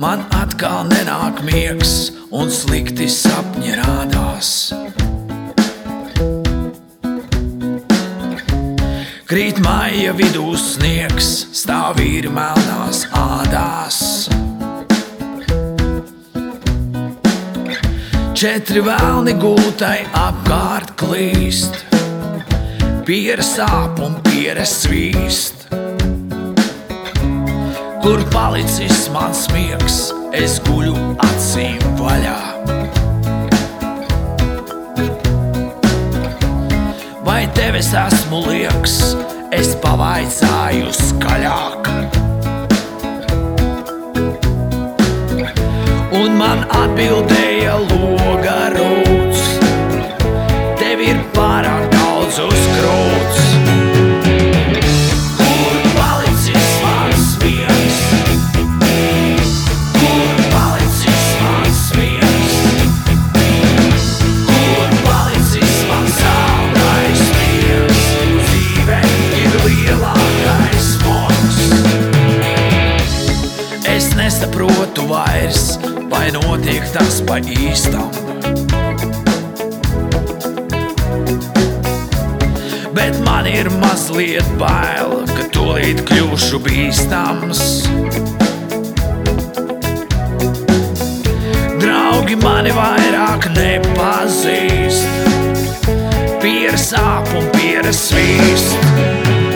Man atkal nenāk miegs, un slikti sapņi rādās. Krīt maija vidū sniegs, stāv vīri melnās ādās. Četri vēlni gultai apkārt klīst, piera sāp un piera svīst. Kur palicis mans miegs, es guļu acīm vaļā. Vai tev es esmu liekas, es pavaicāju skaļāk. Un man atbildēja loga nesaprotu vairs, vai notiek tas pa īstam. Bet man ir mazliet bail, ka tūlīt kļūšu bīstams. Draugi mani vairāk nepazīst, piersāp un pierasvīst.